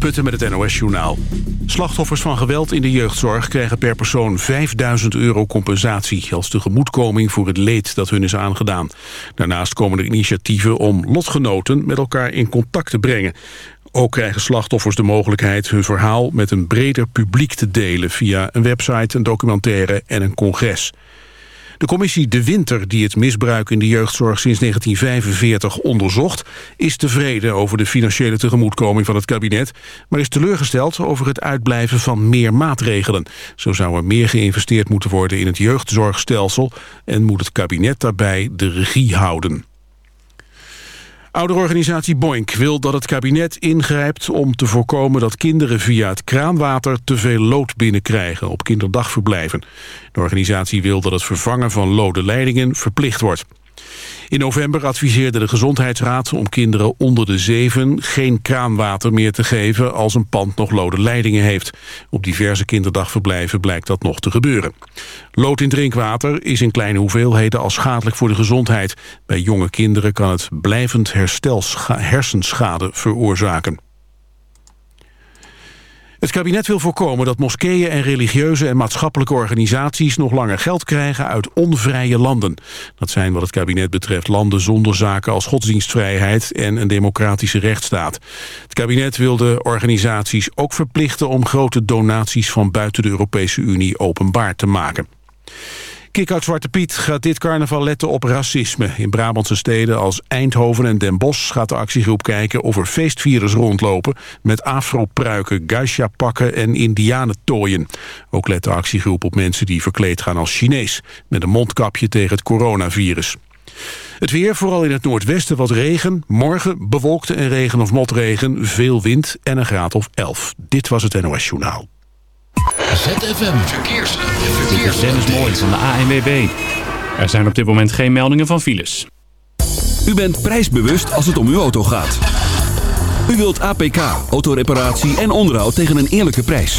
Putten met het NOS-journaal. Slachtoffers van geweld in de jeugdzorg krijgen per persoon 5000 euro compensatie... als tegemoetkoming voor het leed dat hun is aangedaan. Daarnaast komen er initiatieven om lotgenoten met elkaar in contact te brengen. Ook krijgen slachtoffers de mogelijkheid hun verhaal met een breder publiek te delen... via een website, een documentaire en een congres. De commissie De Winter, die het misbruik in de jeugdzorg sinds 1945 onderzocht, is tevreden over de financiële tegemoetkoming van het kabinet, maar is teleurgesteld over het uitblijven van meer maatregelen. Zo zou er meer geïnvesteerd moeten worden in het jeugdzorgstelsel en moet het kabinet daarbij de regie houden. Ouderorganisatie Boink wil dat het kabinet ingrijpt om te voorkomen dat kinderen via het kraanwater te veel lood binnenkrijgen op kinderdagverblijven. De organisatie wil dat het vervangen van lode leidingen verplicht wordt. In november adviseerde de Gezondheidsraad om kinderen onder de zeven geen kraanwater meer te geven als een pand nog lode leidingen heeft. Op diverse kinderdagverblijven blijkt dat nog te gebeuren. Lood in drinkwater is in kleine hoeveelheden al schadelijk voor de gezondheid. Bij jonge kinderen kan het blijvend hersenschade veroorzaken. Het kabinet wil voorkomen dat moskeeën en religieuze en maatschappelijke organisaties nog langer geld krijgen uit onvrije landen. Dat zijn wat het kabinet betreft landen zonder zaken als godsdienstvrijheid en een democratische rechtsstaat. Het kabinet wil de organisaties ook verplichten om grote donaties van buiten de Europese Unie openbaar te maken. Kick-out Zwarte Piet gaat dit carnaval letten op racisme. In Brabantse steden als Eindhoven en Den Bosch gaat de actiegroep kijken of er feestvirus rondlopen met afropruiken, geisha-pakken en indianentooien. Ook let de actiegroep op mensen die verkleed gaan als Chinees met een mondkapje tegen het coronavirus. Het weer, vooral in het noordwesten wat regen. Morgen bewolkte en regen of motregen, veel wind en een graad of 11. Dit was het NOS Journaal. ZFM Verkeers. Dit is Mooi van de ANWB. Er zijn op dit moment geen meldingen van files. U bent prijsbewust als het om uw auto gaat. U wilt APK, autoreparatie en onderhoud tegen een eerlijke prijs.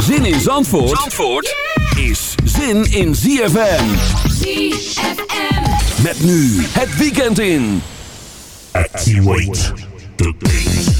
Zin in Zandvoort, Zandvoort is zin in ZFM. ZFM. Met nu het weekend in. Activate the beat.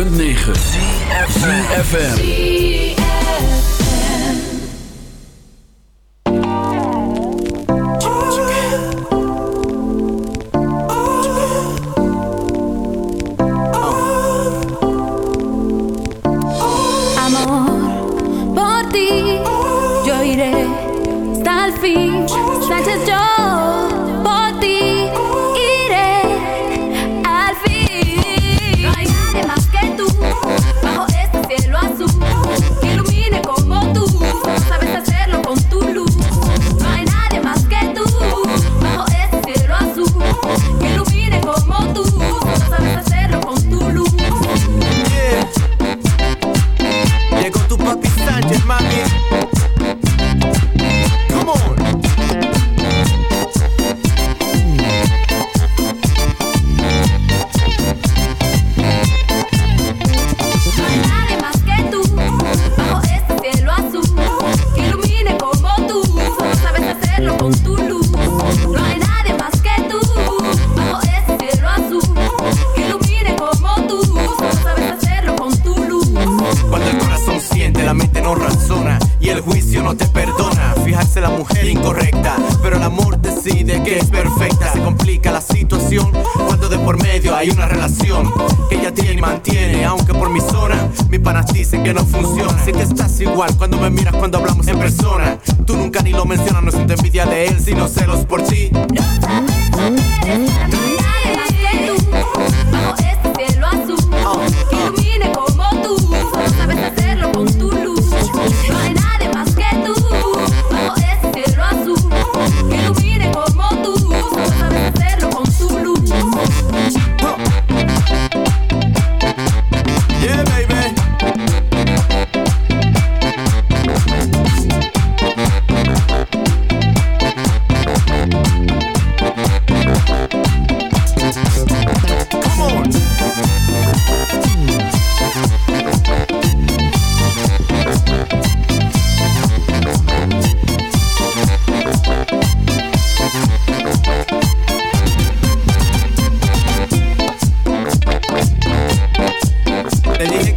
106.9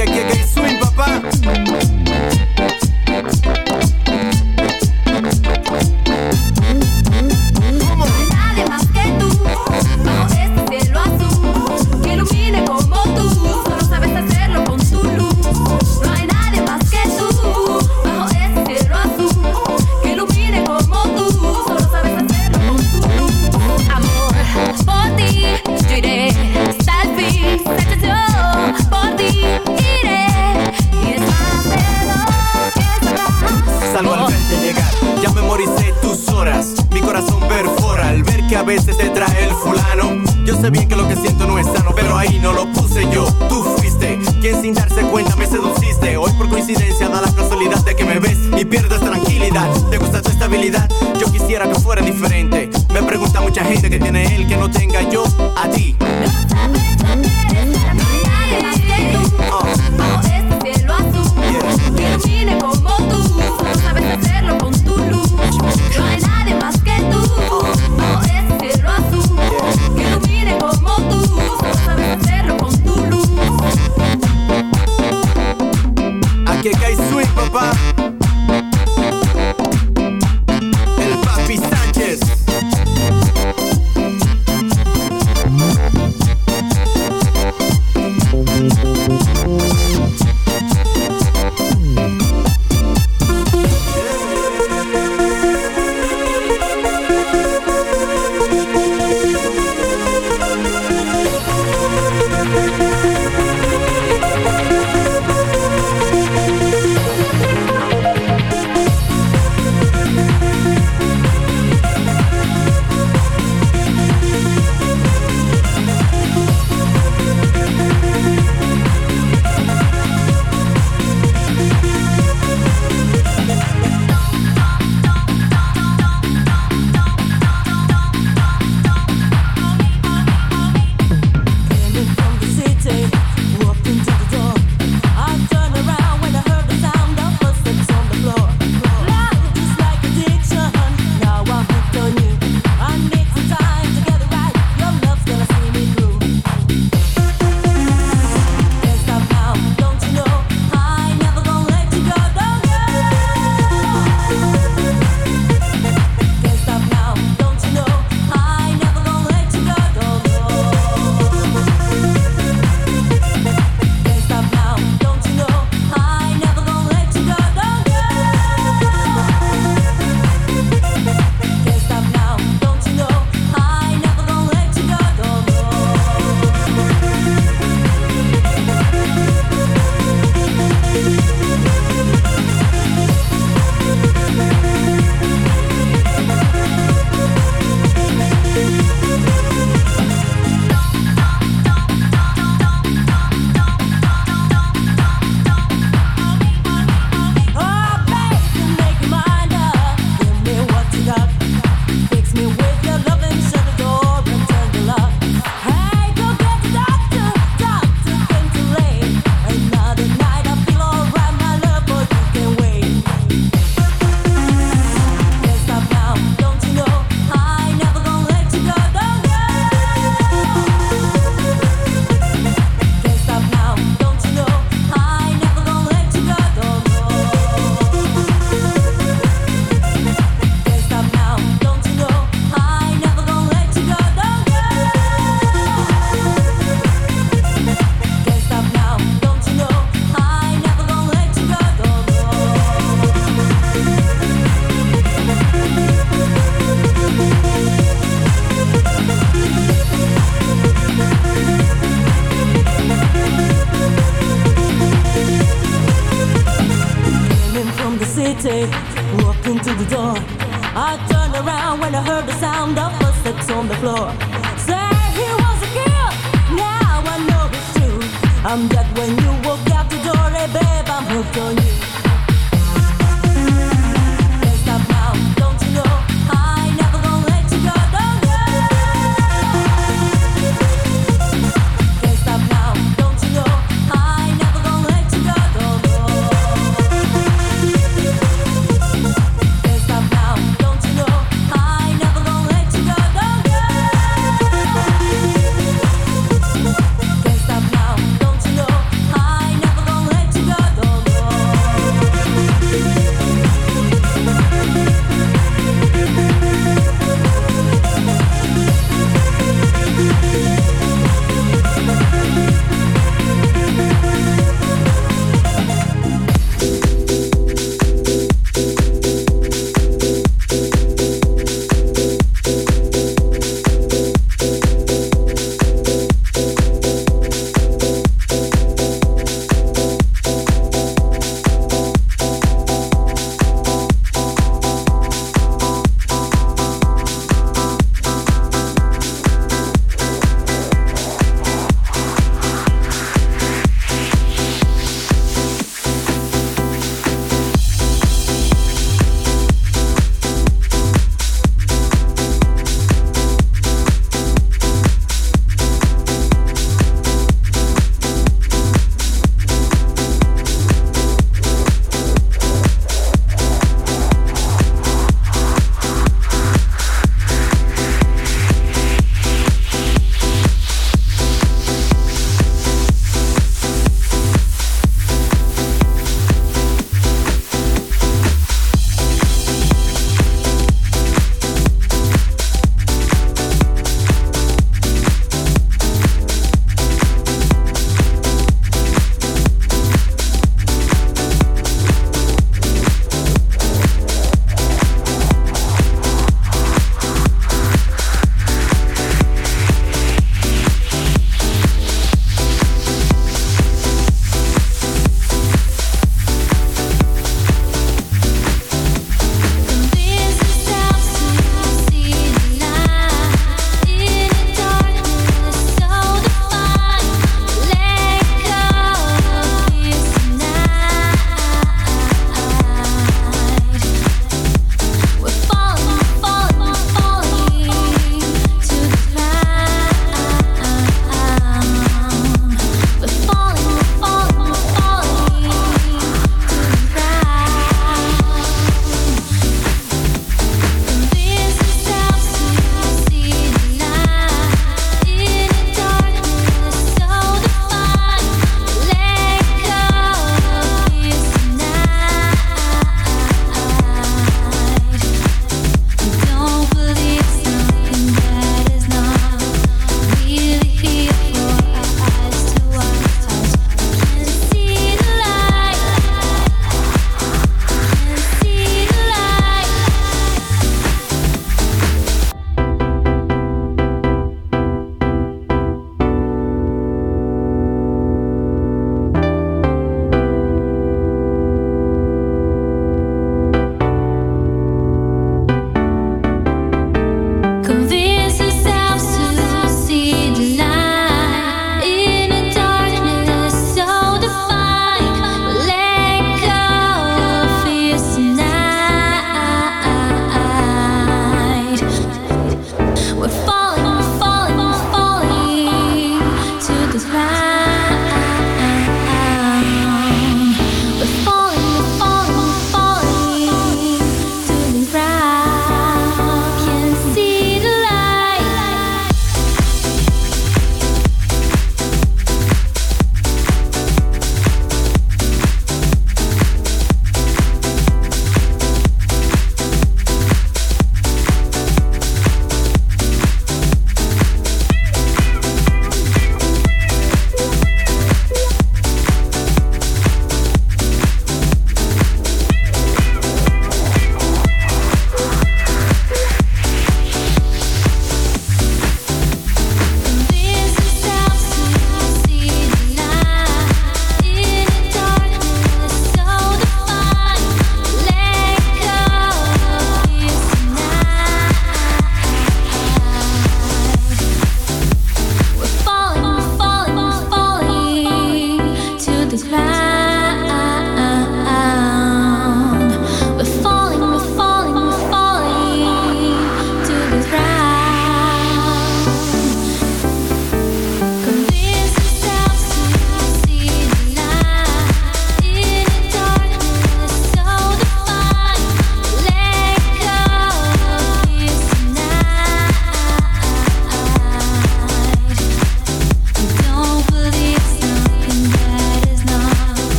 Yeah, yeah, yeah.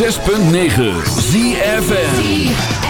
106.9 ZFM.